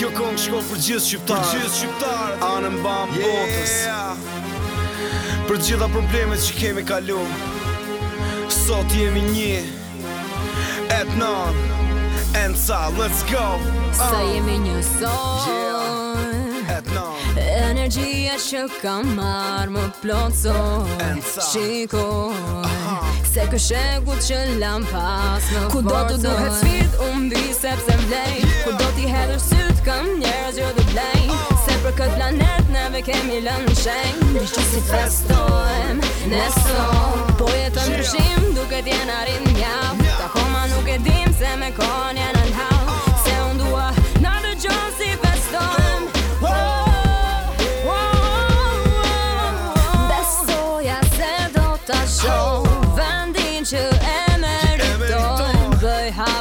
Kjo kong shko për gjithë shqiptarë Për gjithë shqiptarë Anën bam yeah. botës Për gjitha problemet që kemi kalu Sot jemi një Et non And so let's go Sa oh. jemi një sot Dëshiria që kam marrë më plotësoj Shikoj Se kë shegu që lam pas më do të duhet svit, unë di se pëse vlej do t'i hedër syt, kam njerës jo dhe blej oh. Se për këtë planet, neve kemi lën në shenj Në që si festojmë, nësot Po jetë në duke t'jen arin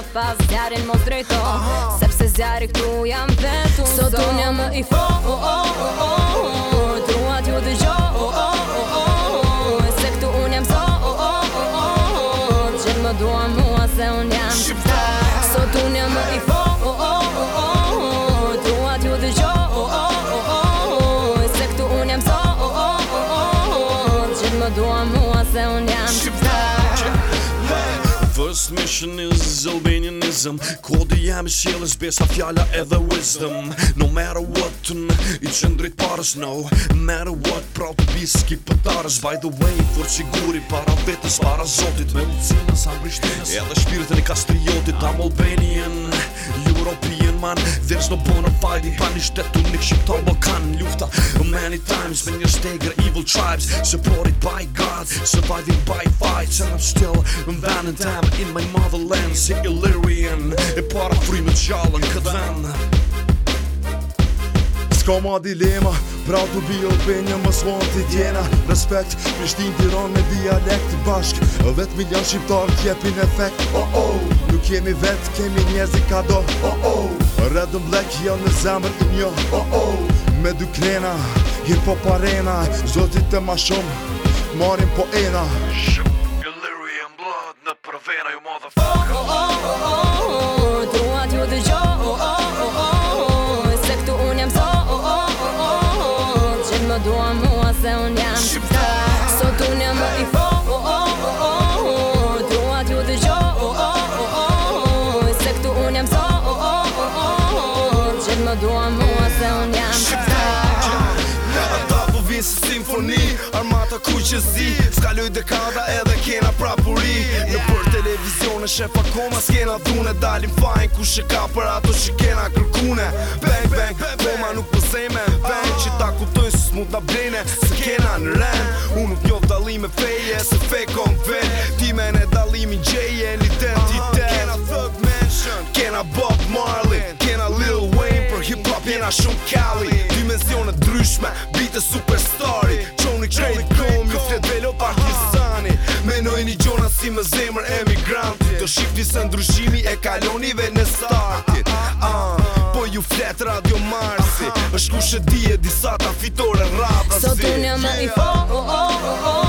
Pas Bazët janë mostrezë sepse zjarri këtu jam vetëm sot unë jam i fof oh oh oh dua të të djo oh oh oh saktë unë jam so oh oh jam e unë jam i fof oh oh oh dua të të djo oh oh oh saktë unë jam so oh mission is Albanianism Kodi jam i shjeles besa fjalla edhe wisdom No matter what to me, i qëndrit parës no matter what, pra të bisë pëtarës By the way, for që i guri para vetës, para zotit Me ucina sa në brishtinës, edhe shpiritën i kastriotit I'm Albanian, European man, there's no bono Fajdi për një shtetu një shqiptar Më bë kanë në ljuhtat Many times when Men njështegre evil tribes Supported by gods Surviving by fights And I'm still In van and dam In my motherland Si Illyrian E para fri me gjallën Këtë ven S'ko ma dilema Pra t'u bi opinion Më s'ho në t'i tjena Respekt Me shtim t'i ronë Me dialekt Pashk Vet milion shqiptar Kje p'in efekt Oh oh Nuk jemi vet Kemi njezik kado Oh oh Red n' black ja në zemër i njo oh, oh. Me du krena, hip po parena Zotit të ma shumë, marim po ena Shqip, gëlliri e mblëd në përvejna Oh oh oh oh oh oh oh oh Se këtu unë jam oh oh, oh më mua se unë jam Shkrua mua se unë jam të po të Se simfoni, armata ku që zi S'kaloj dekada edhe kena prapuri Në për televizion e shepa koma s'kena dhune Dalim fajn ku shë ka për ato që kena kërkune Bang bang, koma nuk pëzejme po Bang që ta kuptojnë së smut nga brejne Së kena në ren, unë nuk njot dalime feje Se ndryshme Beat e superstari Qoni krejt kom Një fred velo partizani Menoj një gjona si më zemër emigranti Të shifti se ndryshimi e kalonive në startit ah, Po ju flet radio marsi është ku shë dije disa ta fitore rabrasi Sot unë jam e i fo oh, oh, oh, oh.